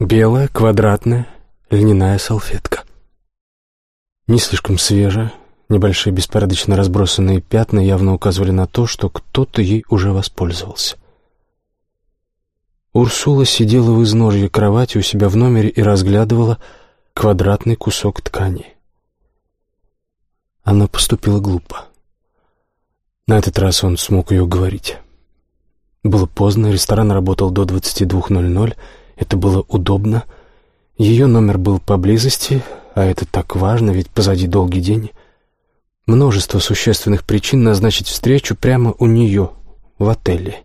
Белая, квадратная, льняная салфетка. Не слишком свежая, небольшие беспорядочно разбросанные пятна явно указывали на то, что кто-то ей уже воспользовался. Урсула сидела в изножье кровати у себя в номере и разглядывала квадратный кусок ткани. Она поступила глупо. На этот раз он смог ее уговорить. Было поздно, ресторан работал до 22.00, это было удобно. Ее номер был поблизости, а это так важно, ведь позади долгий день. Множество существенных причин назначить встречу прямо у нее, в отеле.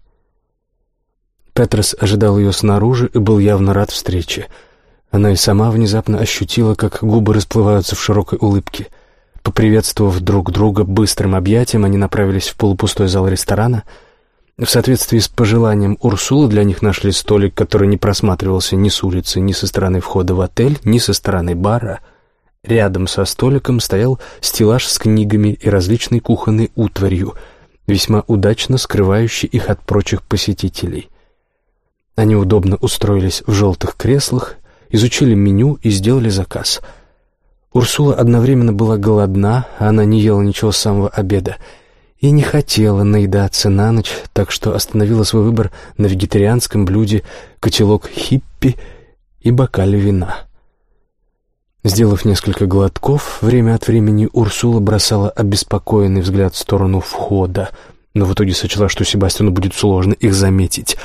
Петрос ожидал ее снаружи и был явно рад встрече. Она и сама внезапно ощутила, как губы расплываются в широкой улыбке. Поприветствовав друг друга быстрым объятием, они направились в полупустой зал ресторана — в соответствии с пожеланием Урсулы для них нашли столик, который не просматривался ни с улицы, ни со стороны входа в отель, ни со стороны бара. Рядом со столиком стоял стеллаж с книгами и различной кухонной утварью, весьма удачно скрывающий их от прочих посетителей. Они удобно устроились в желтых креслах, изучили меню и сделали заказ. Урсула одновременно была голодна, а она не ела ничего с самого обеда — и не хотела наедаться на ночь, так что остановила свой выбор на вегетарианском блюде котелок хиппи и бокале вина. Сделав несколько глотков, время от времени Урсула бросала обеспокоенный взгляд в сторону входа, но в итоге сочла, что Себастьяну будет сложно их заметить.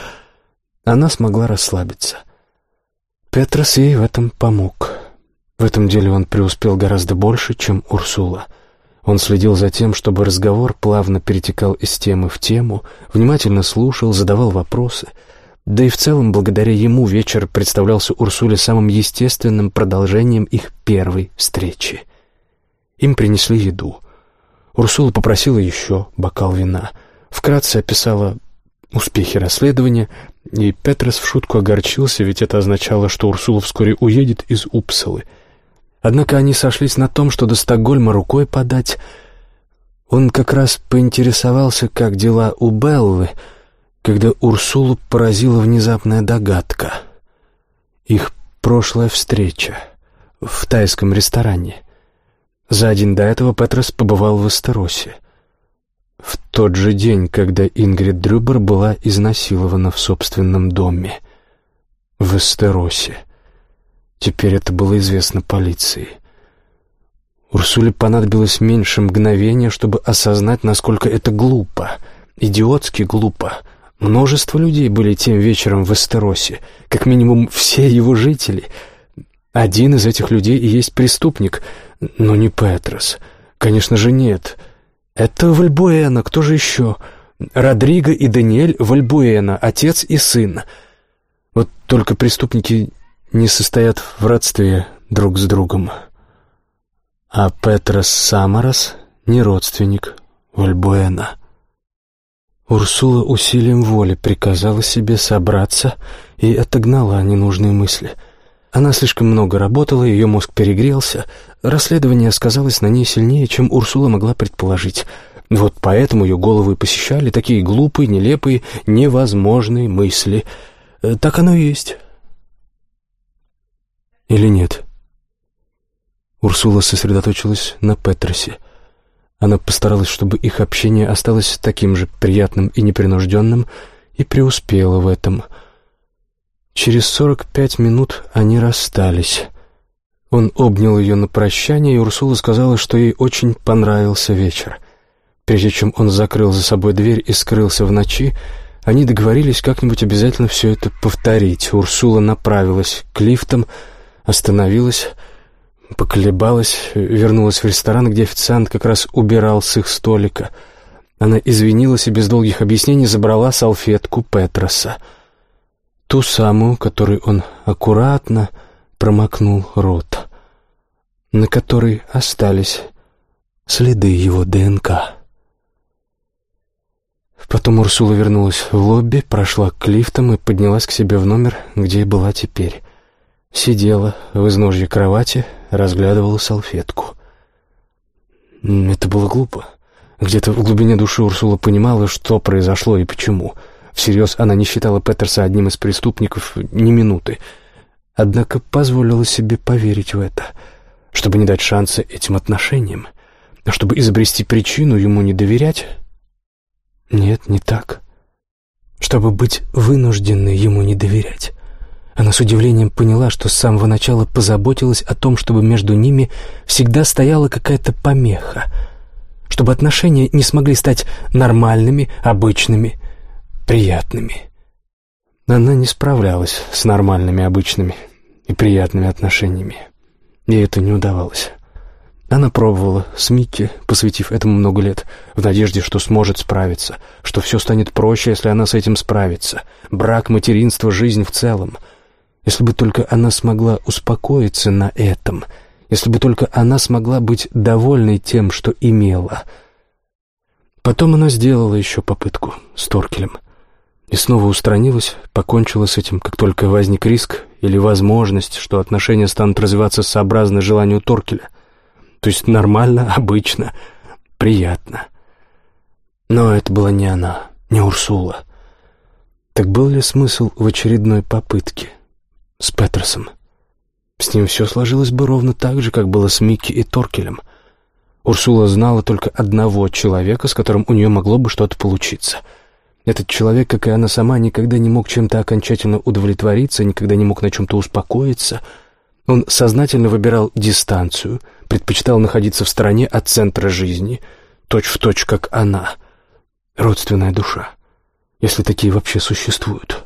Она смогла расслабиться. Петрос ей в этом помог. В этом деле он преуспел гораздо больше, чем Урсула — он следил за тем, чтобы разговор плавно перетекал из темы в тему, внимательно слушал, задавал вопросы. Да и в целом, благодаря ему, вечер представлялся Урсуле самым естественным продолжением их первой встречи. Им принесли еду. Урсула попросила еще бокал вина. Вкратце описала успехи расследования, и Петрос в шутку огорчился, ведь это означало, что Урсула вскоре уедет из Упсалы — Однако они сошлись на том, что до Стокгольма рукой подать. Он как раз поинтересовался, как дела у Беллы, когда Урсулу поразила внезапная догадка. Их прошлая встреча в тайском ресторане. За день до этого Петрос побывал в Эстеросе. В тот же день, когда Ингрид Дрюбер была изнасилована в собственном доме. В Эстеросе. Теперь это было известно полиции. Урсуле понадобилось меньше мгновения, чтобы осознать, насколько это глупо, идиотски глупо. Множество людей были тем вечером в Эстеросе, как минимум все его жители. Один из этих людей и есть преступник, но не Петрос. Конечно же, нет. Это Вальбуэна, кто же еще? Родриго и Даниэль Вальбуэна, отец и сын. Вот только преступники не состоят в родстве друг с другом. А Петрос Самарас не родственник Вальбуэна. Урсула усилием воли приказала себе собраться и отогнала ненужные мысли. Она слишком много работала, ее мозг перегрелся. Расследование сказалось на ней сильнее, чем Урсула могла предположить. Вот поэтому ее голову и посещали такие глупые, нелепые, невозможные мысли. Э, так оно и есть. Или нет? Урсула сосредоточилась на Петросе. Она постаралась, чтобы их общение осталось таким же приятным и непринужденным, и преуспела в этом. Через сорок пять минут они расстались. Он обнял ее на прощание, и Урсула сказала, что ей очень понравился вечер. Прежде чем он закрыл за собой дверь и скрылся в ночи, они договорились как-нибудь обязательно все это повторить. Урсула направилась к лифтам, Остановилась, поколебалась, вернулась в ресторан, где официант как раз убирал с их столика. Она извинилась и без долгих объяснений забрала салфетку Петроса. Ту самую, которой он аккуратно промокнул рот, на которой остались следы его ДНК. Потом Урсула вернулась в лобби, прошла к лифтам и поднялась к себе в номер, где и была теперь. Сидела в изножье кровати, разглядывала салфетку. Это было глупо. Где-то в глубине души Урсула понимала, что произошло и почему. Всерьез она не считала Петерса одним из преступников ни минуты. однако позволила себе поверить в это, чтобы не дать шанса этим отношениям, а чтобы изобрести причину ему не доверять. Нет, не так. Чтобы быть вынужденной ему не доверять. Она с удивлением поняла, что с самого начала позаботилась о том, чтобы между ними всегда стояла какая-то помеха, чтобы отношения не смогли стать нормальными, обычными, приятными. Она не справлялась с нормальными, обычными и приятными отношениями. Ей это не удавалось. Она пробовала с Микки, посвятив этому много лет, в надежде, что сможет справиться, что все станет проще, если она с этим справится. Брак, материнство, жизнь в целом — если бы только она смогла успокоиться на этом, если бы только она смогла быть довольной тем, что имела. Потом она сделала еще попытку с Торкелем и снова устранилась, покончила с этим, как только возник риск или возможность, что отношения станут развиваться сообразно желанию Торкеля. То есть нормально, обычно, приятно. Но это была не она, не Урсула. Так был ли смысл в очередной попытке? С Петерсом. С ним все сложилось бы ровно так же, как было с Микки и Торкелем. Урсула знала только одного человека, с которым у нее могло бы что-то получиться. Этот человек, как и она сама, никогда не мог чем-то окончательно удовлетвориться, никогда не мог на чем-то успокоиться. Он сознательно выбирал дистанцию, предпочитал находиться в стороне от центра жизни, точь-в-точь, точь, как она. Родственная душа, если такие вообще существуют.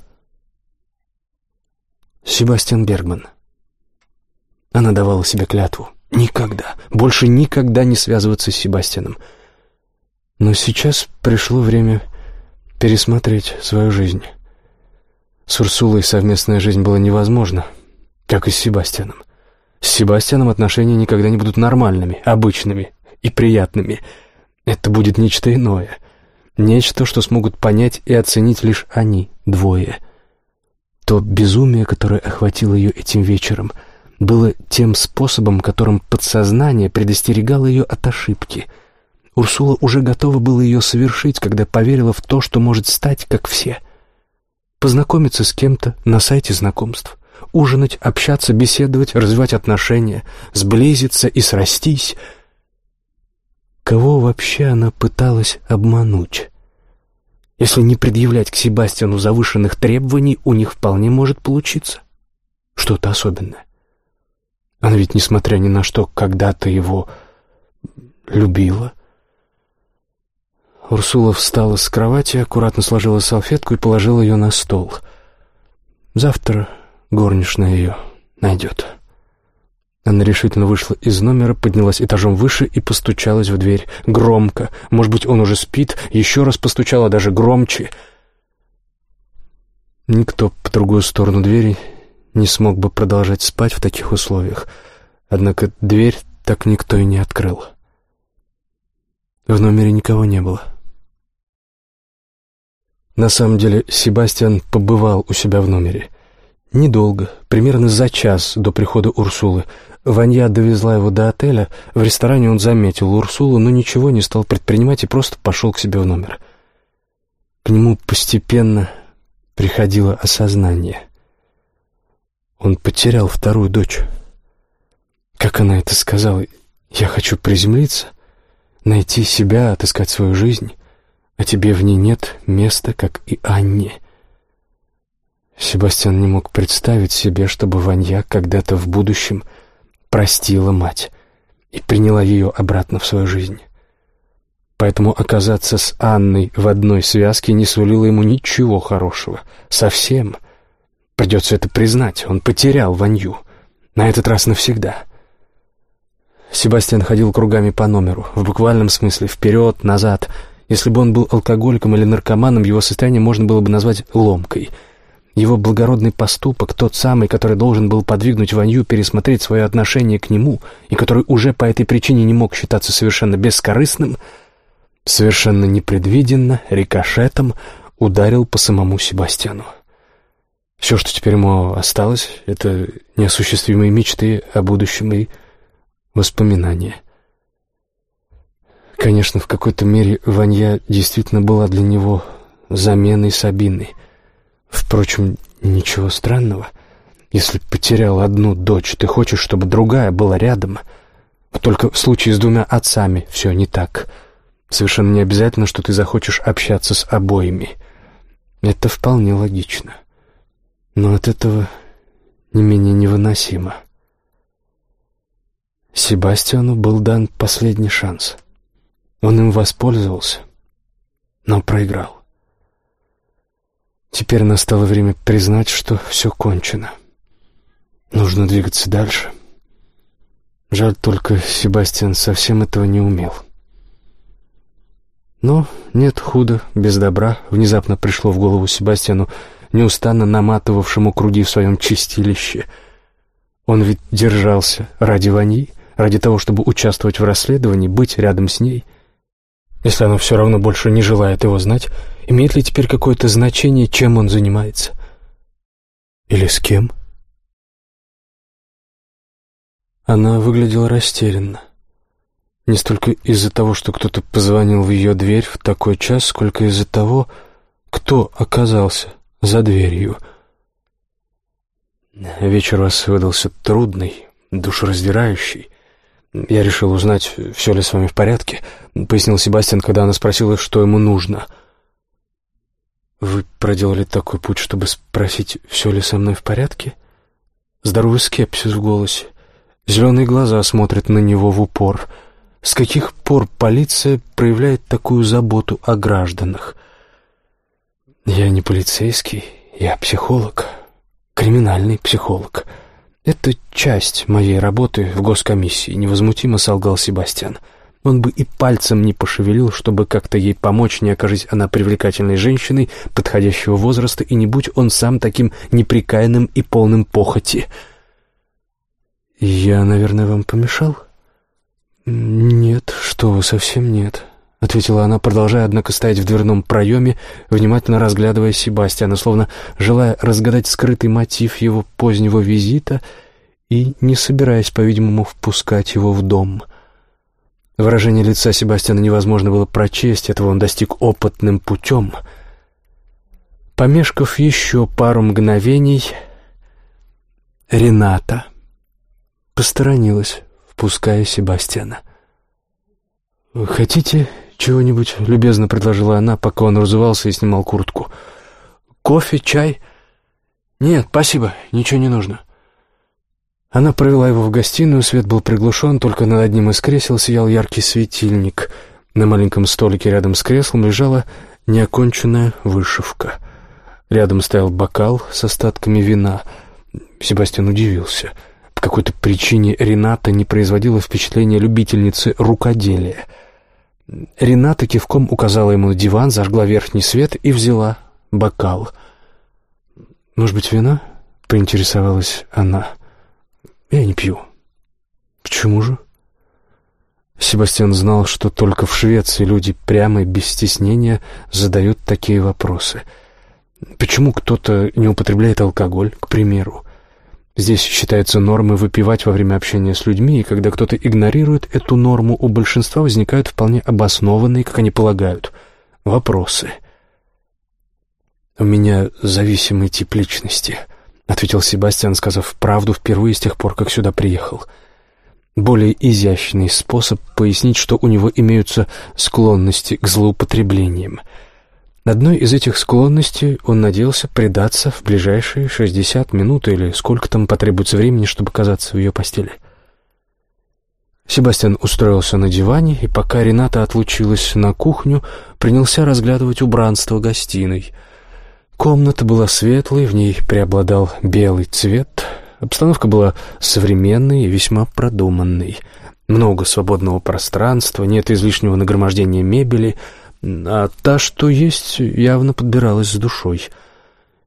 Себастьян Бергман. Она давала себе клятву. Никогда, больше никогда не связываться с Себастьяном. Но сейчас пришло время пересмотреть свою жизнь. С Урсулой совместная жизнь была невозможна, как и с Себастьяном. С Себастьяном отношения никогда не будут нормальными, обычными и приятными. Это будет нечто иное. Нечто, что смогут понять и оценить лишь они, двое — то безумие, которое охватило ее этим вечером, было тем способом, которым подсознание предостерегало ее от ошибки. Урсула уже готова была ее совершить, когда поверила в то, что может стать, как все. Познакомиться с кем-то на сайте знакомств, ужинать, общаться, беседовать, развивать отношения, сблизиться и срастись. Кого вообще она пыталась обмануть? Если не предъявлять к Себастьяну завышенных требований, у них вполне может получиться что-то особенное. Она ведь, несмотря ни на что, когда-то его любила. Урсула встала с кровати, аккуратно сложила салфетку и положила ее на стол. Завтра горничная ее найдет. Она решительно вышла из номера, поднялась этажом выше и постучалась в дверь. Громко. Может быть, он уже спит. Еще раз постучала, даже громче. Никто по другую сторону двери не смог бы продолжать спать в таких условиях. Однако дверь так никто и не открыл. В номере никого не было. На самом деле, Себастьян побывал у себя в номере. Недолго, примерно за час до прихода Урсулы. Ванья довезла его до отеля. В ресторане он заметил Урсулу, но ничего не стал предпринимать и просто пошел к себе в номер. К нему постепенно приходило осознание. Он потерял вторую дочь. Как она это сказала? «Я хочу приземлиться, найти себя, отыскать свою жизнь, а тебе в ней нет места, как и Анне». Себастьян не мог представить себе, чтобы Ванья когда-то в будущем простила мать и приняла ее обратно в свою жизнь. Поэтому оказаться с Анной в одной связке не сулило ему ничего хорошего. Совсем. Придется это признать. Он потерял Ванью. На этот раз навсегда. Себастьян ходил кругами по номеру, в буквальном смысле, вперед, назад. Если бы он был алкоголиком или наркоманом, его состояние можно было бы назвать ломкой — его благородный поступок, тот самый, который должен был подвигнуть Ванью пересмотреть свое отношение к нему и который уже по этой причине не мог считаться совершенно бескорыстным, совершенно непредвиденно, рикошетом ударил по самому Себастьяну. Все, что теперь ему осталось, это неосуществимые мечты о будущем и воспоминания. Конечно, в какой-то мере Ванья действительно была для него заменой Сабины — Впрочем, ничего странного. Если потерял одну дочь, ты хочешь, чтобы другая была рядом. Только в случае с двумя отцами все не так. Совершенно не обязательно, что ты захочешь общаться с обоими. Это вполне логично. Но от этого не менее невыносимо. Себастьяну был дан последний шанс. Он им воспользовался, но проиграл. Теперь настало время признать, что все кончено. Нужно двигаться дальше. Жаль только, Себастьян совсем этого не умел. Но нет худа без добра, внезапно пришло в голову Себастьяну, неустанно наматывавшему круги в своем чистилище. Он ведь держался ради Вани, ради того, чтобы участвовать в расследовании, быть рядом с ней. Если она все равно больше не желает его знать, имеет ли теперь какое-то значение, чем он занимается? Или с кем? — она выглядела растерянно. Не столько из-за того, что кто-то позвонил в ее дверь в такой час, сколько из-за того, кто оказался за дверью. Вечер у вас выдался трудный, душераздирающий. Я решил узнать, все ли с вами в порядке, пояснил Себастьян, когда она спросила, что ему нужно. Вы проделали такой путь, чтобы спросить, все ли со мной в порядке? Здоровый скепсис в голосе. Зеленые глаза смотрят на него в упор. С каких пор полиция проявляет такую заботу о гражданах? Я не полицейский, я психолог, криминальный психолог. Это часть моей работы в госкомиссии, невозмутимо солгал Себастьян. Он бы и пальцем не пошевелил, чтобы как-то ей помочь, не окажись она привлекательной женщиной подходящего возраста, и не будь он сам таким неприкаянным и полным похоти — «Я, наверное, вам помешал?» «Нет, что вы, совсем нет», — ответила она, продолжая, однако, стоять в дверном проеме, внимательно разглядывая Себастьяна, словно желая разгадать скрытый мотив его позднего визита и не собираясь, по-видимому, впускать его в дом. Выражение лица Себастьяна невозможно было прочесть, этого он достиг опытным путем. Помешков еще пару мгновений, Рената посторонилась, впуская Себастьяна. «Хотите чего-нибудь?» — любезно предложила она, пока он разувался и снимал куртку. «Кофе, чай?» «Нет, спасибо, ничего не нужно». Она провела его в гостиную, свет был приглушен, только над одним из кресел сиял яркий светильник. На маленьком столике рядом с креслом лежала неоконченная вышивка. Рядом стоял бокал с остатками вина. Себастьян удивился — какой-то причине Рената не производила впечатления любительницы рукоделия. Рената кивком указала ему на диван, зажгла верхний свет и взяла бокал. «Может быть, вина?» — поинтересовалась она. «Я не пью». «Почему же?» Себастьян знал, что только в Швеции люди прямо и без стеснения задают такие вопросы. Почему кто-то не употребляет алкоголь, к примеру? Здесь считается нормой выпивать во время общения с людьми, и когда кто-то игнорирует эту норму, у большинства возникают вполне обоснованные, как они полагают, вопросы. «У меня зависимый тип личности», — ответил Себастьян, сказав правду впервые с тех пор, как сюда приехал. Более изящный способ пояснить, что у него имеются склонности к злоупотреблениям — Одной из этих склонностей он надеялся предаться в ближайшие шестьдесят минут или сколько там потребуется времени, чтобы оказаться в ее постели. Себастьян устроился на диване, и пока Рената отлучилась на кухню, принялся разглядывать убранство гостиной. Комната была светлой, в ней преобладал белый цвет. Обстановка была современной и весьма продуманной. Много свободного пространства, нет излишнего нагромождения мебели — а та, что есть, явно подбиралась с душой.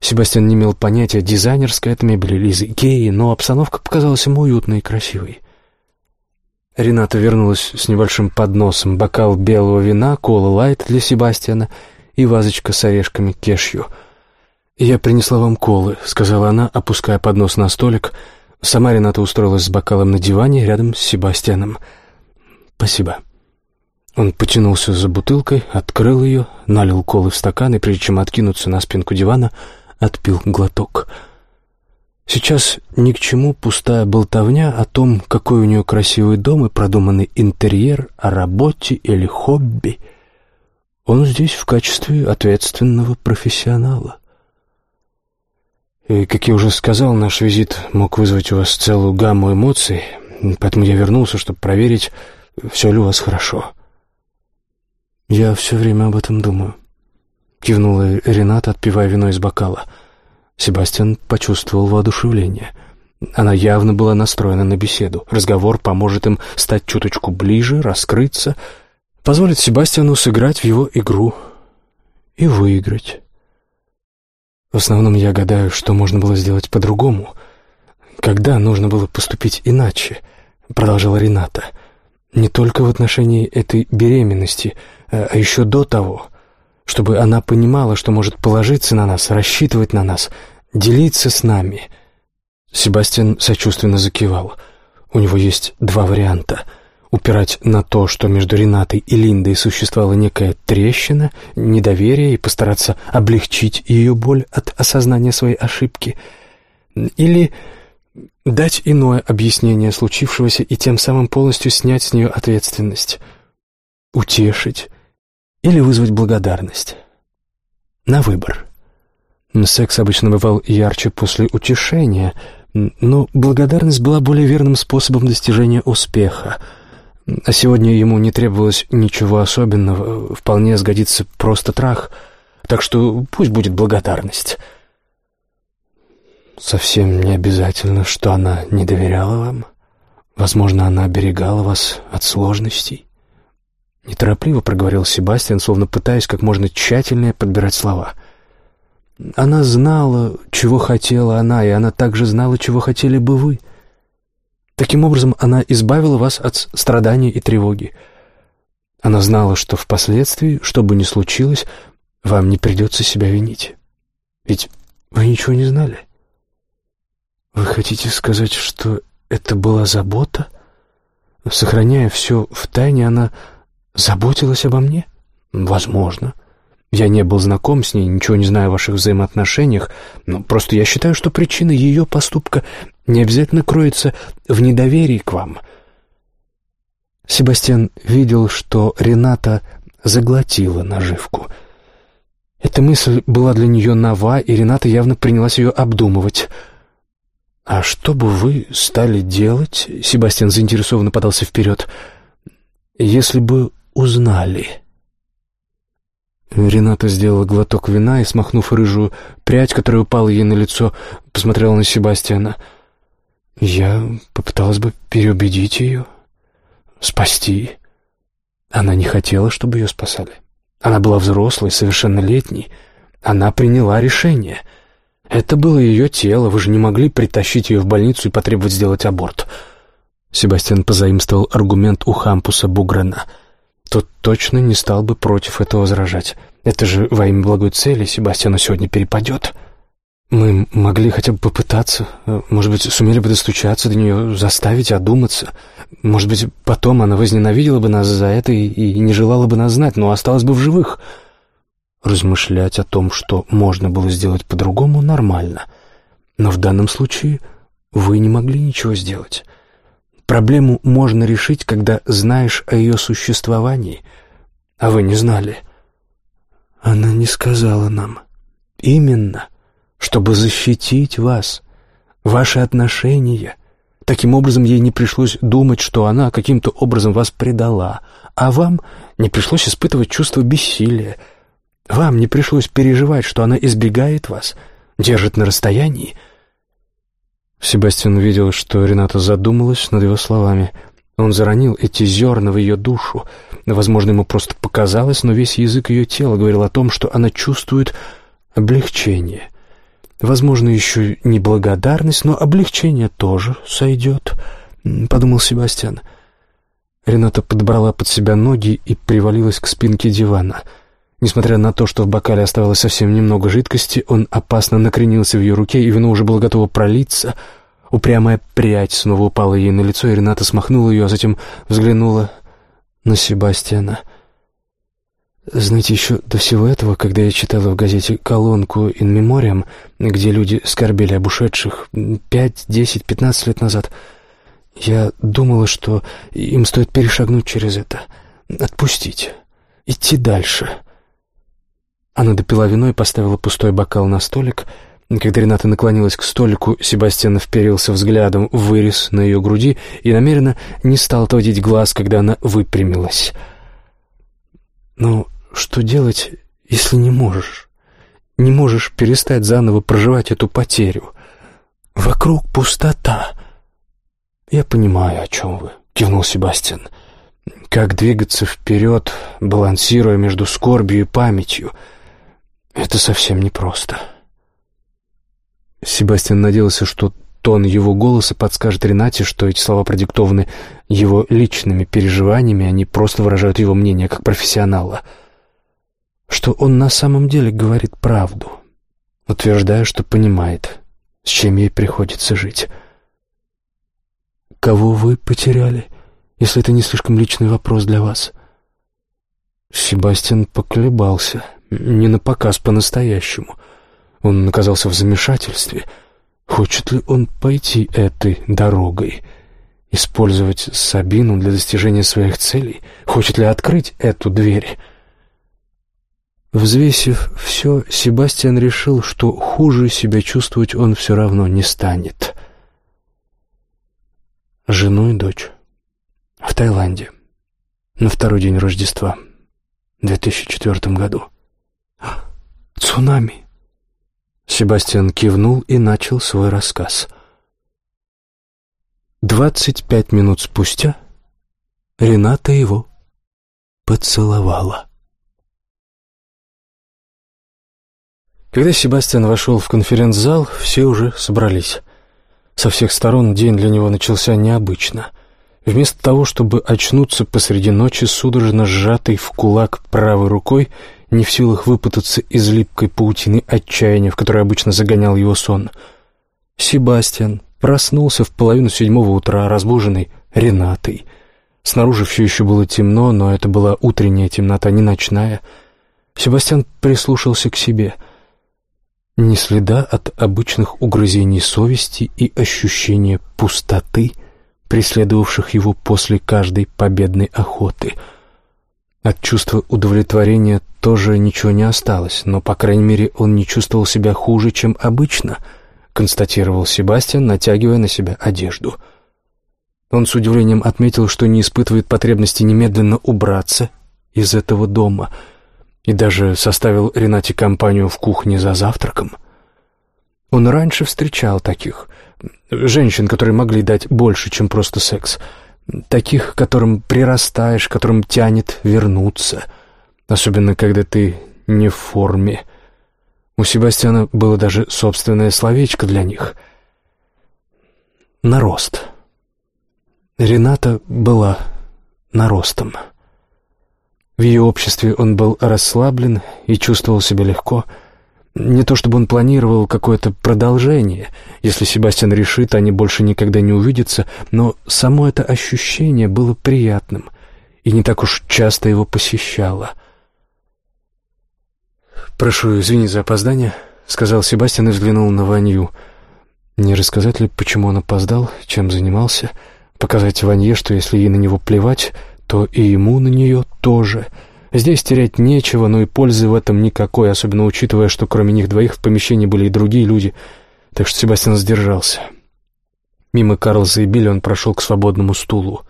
Себастьян не имел понятия, дизайнерская это мебель или из Икеи, но обстановка показалась ему уютной и красивой. Рената вернулась с небольшим подносом, бокал белого вина, кола лайт для Себастьяна и вазочка с орешками кешью. «Я принесла вам колы», — сказала она, опуская поднос на столик. Сама Рената устроилась с бокалом на диване рядом с Себастьяном. «Спасибо». Он потянулся за бутылкой, открыл ее, налил колы в стакан и, прежде чем откинуться на спинку дивана, отпил глоток. Сейчас ни к чему пустая болтовня о том, какой у нее красивый дом и продуманный интерьер, о работе или хобби. Он здесь в качестве ответственного профессионала. И, как я уже сказал, наш визит мог вызвать у вас целую гамму эмоций, поэтому я вернулся, чтобы проверить, все ли у вас хорошо. Я все время об этом думаю. Кивнула Рената, отпивая вино из бокала — Себастьян почувствовал воодушевление. Она явно была настроена на беседу. Разговор поможет им стать чуточку ближе, раскрыться, позволит Себастьяну сыграть в его игру и выиграть. В основном я гадаю, что можно было сделать по-другому. Когда нужно было поступить иначе, продолжала Рената. Не только в отношении этой беременности, а еще до того — чтобы она понимала, что может положиться на нас, рассчитывать на нас, делиться с нами. Себастьян сочувственно закивал. У него есть два варианта. Упирать на то, что между Ренатой и Линдой существовала некая трещина, недоверие, и постараться облегчить ее боль от осознания своей ошибки. Или дать иное объяснение случившегося и тем самым полностью снять с нее ответственность. Утешить или вызвать благодарность. На выбор. Секс обычно бывал ярче после утешения, но благодарность была более верным способом достижения успеха. А сегодня ему не требовалось ничего особенного, вполне сгодится просто трах, так что пусть будет благодарность. Совсем не обязательно, что она не доверяла вам. Возможно, она оберегала вас от сложностей. Неторопливо проговорил Себастьян, словно пытаясь как можно тщательнее подбирать слова. Она знала, чего хотела она, и она также знала, чего хотели бы вы. Таким образом, она избавила вас от страданий и тревоги. Она знала, что впоследствии, что бы ни случилось, вам не придется себя винить. Ведь вы ничего не знали. Вы хотите сказать, что это была забота? Сохраняя все в тайне, она Заботилась обо мне? Возможно. Я не был знаком с ней, ничего не знаю о ваших взаимоотношениях, но просто я считаю, что причина ее поступка не обязательно кроется в недоверии к вам. Себастьян видел, что Рената заглотила наживку. Эта мысль была для нее нова, и Рената явно принялась ее обдумывать. «А что бы вы стали делать?» — Себастьян заинтересованно подался вперед. «Если бы узнали?» Рената сделала глоток вина и, смахнув рыжую прядь, которая упала ей на лицо, посмотрела на Себастьяна. «Я попыталась бы переубедить ее, спасти. Она не хотела, чтобы ее спасали. Она была взрослой, совершеннолетней. Она приняла решение. Это было ее тело, вы же не могли притащить ее в больницу и потребовать сделать аборт». Себастьян позаимствовал аргумент у Хампуса Бугрена — тот точно не стал бы против этого возражать. Это же во имя благой цели Себастьяну сегодня перепадет. Мы могли хотя бы попытаться. Может быть, сумели бы достучаться до нее, заставить одуматься. Может быть, потом она возненавидела бы нас за это и, и не желала бы нас знать, но осталась бы в живых. Размышлять о том, что можно было сделать по-другому, нормально. Но в данном случае вы не могли ничего сделать. Проблему можно решить, когда знаешь о ее существовании, а вы не знали. Она не сказала нам. Именно, чтобы защитить вас, ваши отношения. Таким образом, ей не пришлось думать, что она каким-то образом вас предала, а вам не пришлось испытывать чувство бессилия. Вам не пришлось переживать, что она избегает вас, держит на расстоянии — Себастьян видел, что Рената задумалась над его словами. Он заронил эти зерна в ее душу. Возможно, ему просто показалось, но весь язык ее тела говорил о том, что она чувствует облегчение. Возможно, еще не благодарность, но облегчение тоже сойдет, — подумал Себастьян. Рената подобрала под себя ноги и привалилась к спинке дивана — Несмотря на то, что в бокале оставалось совсем немного жидкости, он опасно накренился в ее руке, и вино уже было готово пролиться. Упрямая прядь снова упала ей на лицо, и Рената смахнула ее, а затем взглянула на Себастьяна. Знаете, еще до всего этого, когда я читала в газете колонку «In Memoriam», где люди скорбели об ушедших пять, десять, пятнадцать лет назад, я думала, что им стоит перешагнуть через это, отпустить, идти дальше. Она допила вино и поставила пустой бокал на столик. Когда Рената наклонилась к столику, Себастьян вперился взглядом в вырез на ее груди и намеренно не стал отводить глаз, когда она выпрямилась. «Ну, что делать, если не можешь? Не можешь перестать заново проживать эту потерю. Вокруг пустота. Я понимаю, о чем вы, кивнул Себастьян. Как двигаться вперед, балансируя между скорбью и памятью. Это совсем непросто. Себастьян надеялся, что тон его голоса подскажет Ренате, что эти слова продиктованы его личными переживаниями, они просто выражают его мнение как профессионала — что он на самом деле говорит правду, утверждая, что понимает, с чем ей приходится жить. «Кого вы потеряли, если это не слишком личный вопрос для вас?» Себастьян поколебался, не на показ по-настоящему. Он оказался в замешательстве. Хочет ли он пойти этой дорогой? Использовать Сабину для достижения своих целей? Хочет ли открыть эту дверь? Взвесив все, Себастьян решил, что хуже себя чувствовать он все равно не станет. Жену и дочь. В Таиланде. На второй день Рождества. В 2004 году. Цунами. Себастьян кивнул и начал свой рассказ. Двадцать пять минут спустя Рената его поцеловала. Когда Себастьян вошел в конференц-зал, все уже собрались. Со всех сторон день для него начался необычно. Вместо того, чтобы очнуться посреди ночи, судорожно сжатой в кулак правой рукой, не в силах выпутаться из липкой паутины отчаяния, в которой обычно загонял его сон, Себастьян проснулся в половину седьмого утра, разбуженный Ренатой. Снаружи все еще было темно, но это была утренняя темнота, не ночная. Себастьян прислушался к себе — ни следа от обычных угрызений совести и ощущения пустоты, преследовавших его после каждой победной охоты. От чувства удовлетворения тоже ничего не осталось, но, по крайней мере, он не чувствовал себя хуже, чем обычно, констатировал Себастьян, натягивая на себя одежду. Он с удивлением отметил, что не испытывает потребности немедленно убраться из этого дома — и даже составил Ренате компанию в кухне за завтраком. Он раньше встречал таких женщин, которые могли дать больше, чем просто секс, таких, которым прирастаешь, которым тянет вернуться, особенно когда ты не в форме. У Себастьяна было даже собственное словечко для них — нарост. Рената была наростом. В ее обществе он был расслаблен и чувствовал себя легко. Не то чтобы он планировал какое-то продолжение. Если Себастьян решит, они больше никогда не увидятся, но само это ощущение было приятным и не так уж часто его посещало. «Прошу извинить за опоздание», — сказал Себастьян и взглянул на Ванью. «Не рассказать ли, почему он опоздал, чем занимался?» Показать Ванье, что если ей на него плевать, то и ему на нее тоже. Здесь терять нечего, но и пользы в этом никакой, особенно учитывая, что кроме них двоих в помещении были и другие люди, так что Себастьян сдержался. Мимо Карлса и Билли он прошел к свободному стулу.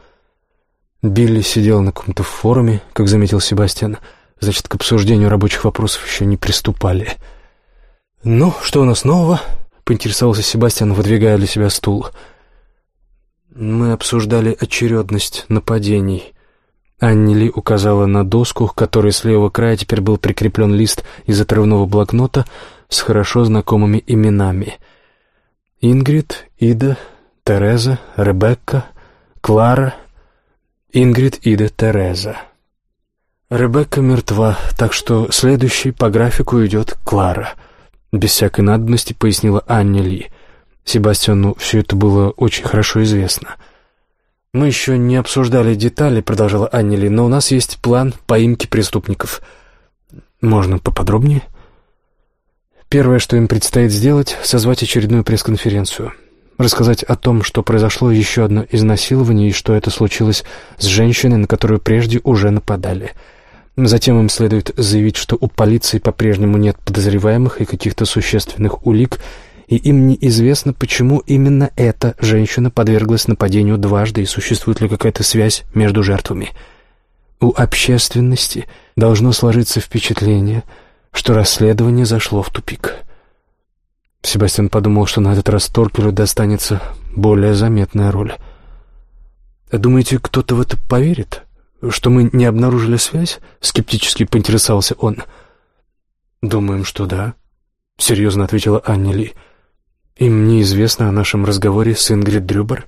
Билли сидел на каком-то форуме, как заметил Себастьян, значит, к обсуждению рабочих вопросов еще не приступали. «Ну, что у нас нового?» — поинтересовался Себастьян, выдвигая для себя стул. «Мы обсуждали очередность нападений», Анни Ли указала на доску, к которой с левого края теперь был прикреплен лист из отрывного блокнота с хорошо знакомыми именами. Ингрид, Ида, Тереза, Ребекка, Клара, Ингрид, Ида, Тереза. Ребекка мертва, так что следующий по графику идет Клара. Без всякой надобности пояснила Анни Ли. Себастьяну все это было очень хорошо известно — «Мы еще не обсуждали детали», — продолжала Аннели, «но у нас есть план поимки преступников. Можно поподробнее? Первое, что им предстоит сделать, созвать очередную пресс-конференцию. Рассказать о том, что произошло еще одно изнасилование и что это случилось с женщиной, на которую прежде уже нападали. Затем им следует заявить, что у полиции по-прежнему нет подозреваемых и каких-то существенных улик, и им неизвестно, почему именно эта женщина подверглась нападению дважды и существует ли какая-то связь между жертвами. У общественности должно сложиться впечатление, что расследование зашло в тупик. Себастьян подумал, что на этот раз Торкелю достанется более заметная роль. «Думаете, кто-то в это поверит? Что мы не обнаружили связь?» — скептически поинтересовался он. «Думаем, что да», — серьезно ответила Анни Ли. «Им неизвестно о нашем разговоре с Ингрид Дрюбер,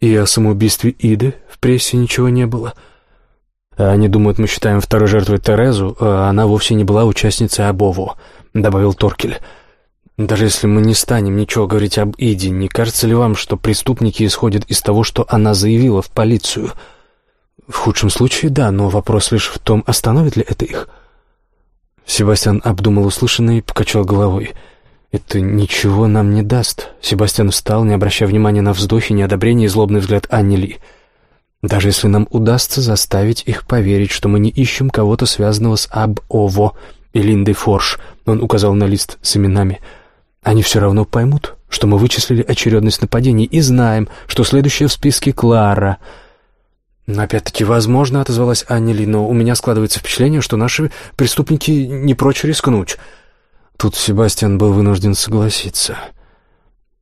и о самоубийстве Иды в прессе ничего не было». «Они думают, мы считаем второй жертвой Терезу, а она вовсе не была участницей Абово», — добавил Торкель. «Даже если мы не станем ничего говорить об Иде, не кажется ли вам, что преступники исходят из того, что она заявила в полицию?» «В худшем случае, да, но вопрос лишь в том, остановит ли это их». Себастьян обдумал услышанное и покачал головой. «Это ничего нам не даст». Себастьян встал, не обращая внимания на вздохи, неодобрение и злобный взгляд Анни Ли. Даже если нам удастся заставить их поверить, что мы не ищем кого-то, связанного с Аб-Ово и Линдой Форш, он указал на лист с именами, они все равно поймут, что мы вычислили очередность нападений и знаем, что следующая в списке Клара. Опять-таки, возможно, отозвалась Анни Ли, но у меня складывается впечатление, что наши преступники не прочь рискнуть. Тут Себастьян был вынужден согласиться.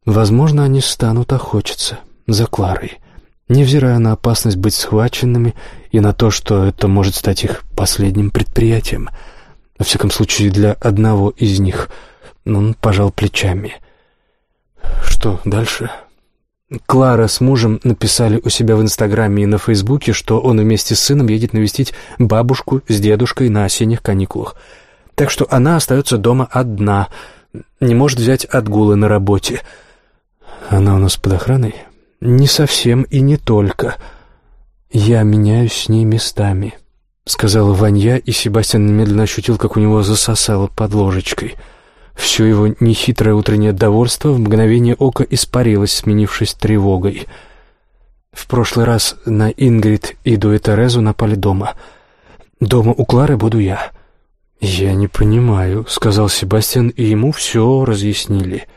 Возможно, они станут охотиться за Кларой невзирая на опасность быть схваченными и на то, что это может стать их последним предприятием. Во всяком случае, для одного из них. Он пожал плечами. Что дальше? Клара с мужем написали у себя в Инстаграме и на Фейсбуке, что он вместе с сыном едет навестить бабушку с дедушкой на осенних каникулах. Так что она остается дома одна, не может взять отгулы на работе. Она у нас под охраной? «Не совсем и не только. Я меняюсь с ней местами», — сказала Ванья, и Себастьян немедленно ощутил, как у него засосало под ложечкой. Все его нехитрое утреннее довольство в мгновение ока испарилось, сменившись тревогой. В прошлый раз на Ингрид, и Терезу напали дома. Дома у Клары буду я. «Я не понимаю», — сказал Себастьян, и ему все разъяснили —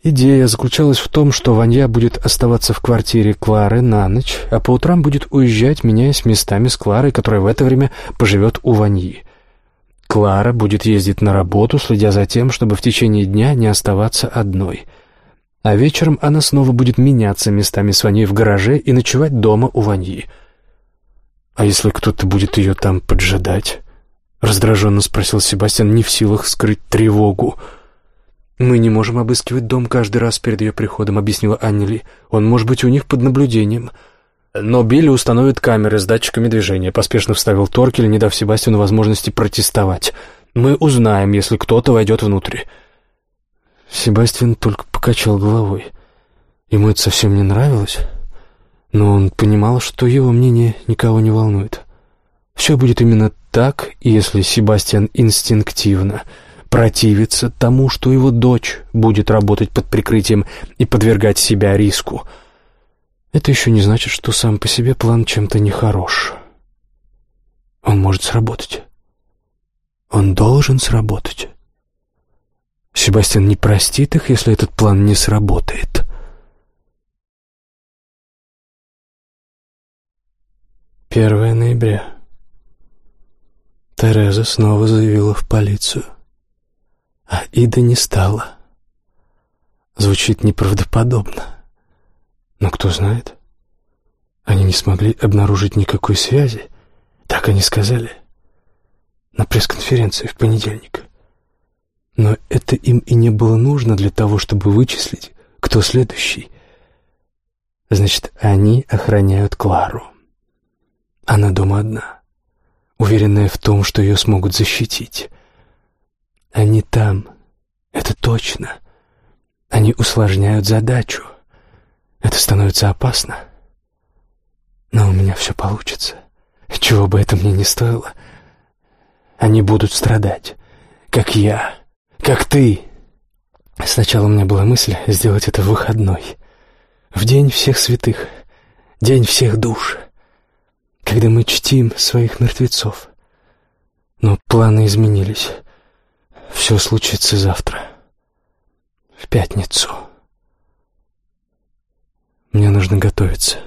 Идея заключалась в том, что Ванья будет оставаться в квартире Клары на ночь, а по утрам будет уезжать, меняясь местами с Кларой, которая в это время поживет у Ваньи. Клара будет ездить на работу, следя за тем, чтобы в течение дня не оставаться одной. А вечером она снова будет меняться местами с Ваньей в гараже и ночевать дома у Ваньи. «А если кто-то будет ее там поджидать?» — раздраженно спросил Себастьян, не в силах скрыть тревогу — «Мы не можем обыскивать дом каждый раз перед ее приходом», — объяснила Аннели. «Он может быть у них под наблюдением». «Но Билли установит камеры с датчиками движения», — поспешно вставил Торкель, не дав Себастьяну возможности протестовать. «Мы узнаем, если кто-то войдет внутрь». Себастьян только покачал головой. Ему это совсем не нравилось, но он понимал, что его мнение никого не волнует. Все будет именно так, если Себастьян инстинктивно противиться тому, что его дочь будет работать под прикрытием и подвергать себя риску. Это еще не значит, что сам по себе план чем-то нехорош. Он может сработать. Он должен сработать. Себастьян не простит их, если этот план не сработает. Первое ноября. Тереза снова заявила в полицию. А Ида не стала. Звучит неправдоподобно. Но кто знает? Они не смогли обнаружить никакой связи. Так они сказали. На пресс-конференции в понедельник. Но это им и не было нужно для того, чтобы вычислить, кто следующий. Значит, они охраняют Клару. Она дома одна, уверенная в том, что ее смогут защитить. Они там, это точно. Они усложняют задачу. Это становится опасно. Но у меня все получится. Чего бы это мне ни стоило. Они будут страдать, как я, как ты. Сначала у меня была мысль сделать это в выходной, в день всех святых, день всех душ, когда мы чтим своих мертвецов. Но планы изменились. Все случится завтра, в пятницу. Мне нужно готовиться.